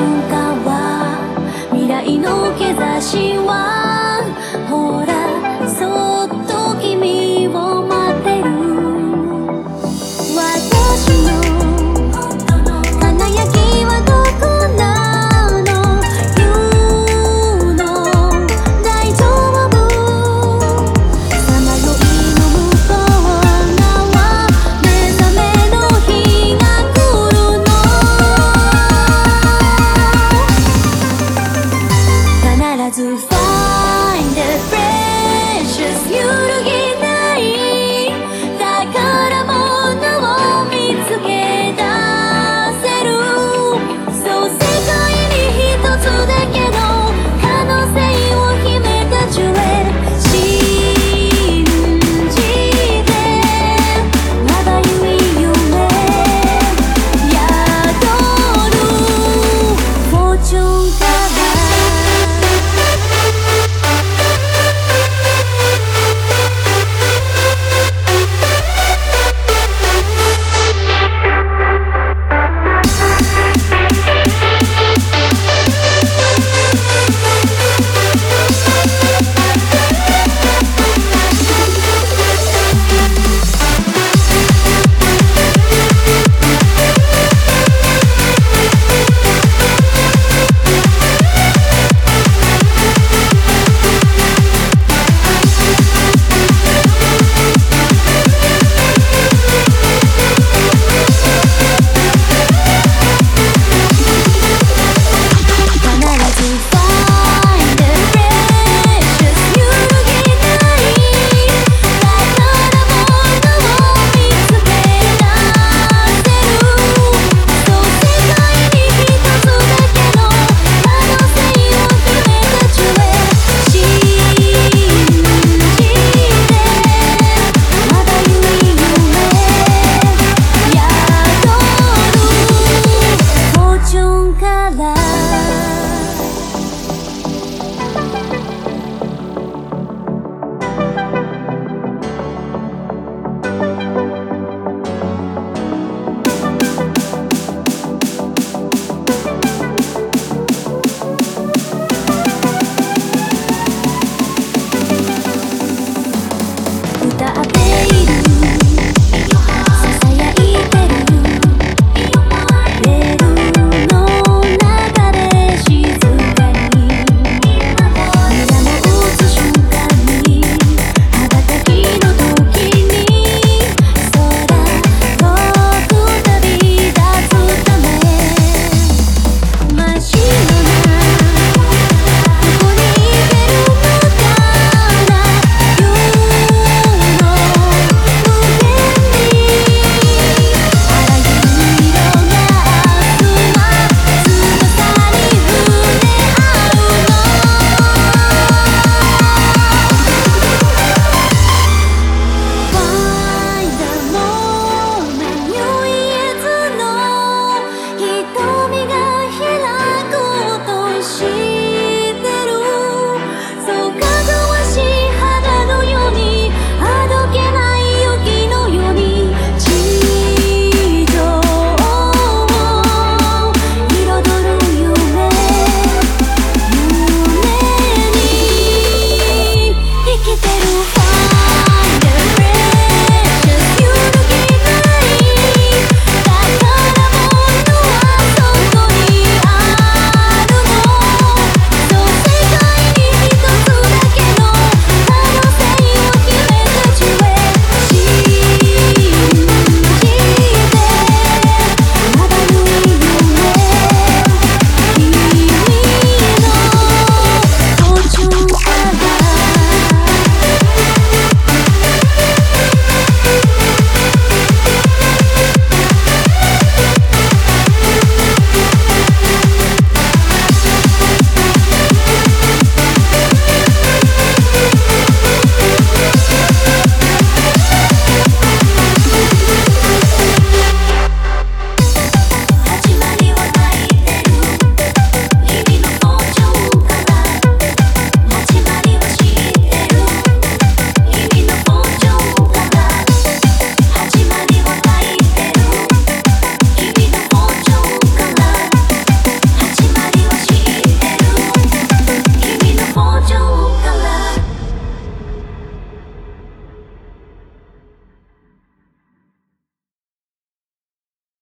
瞬間は未来の兆しは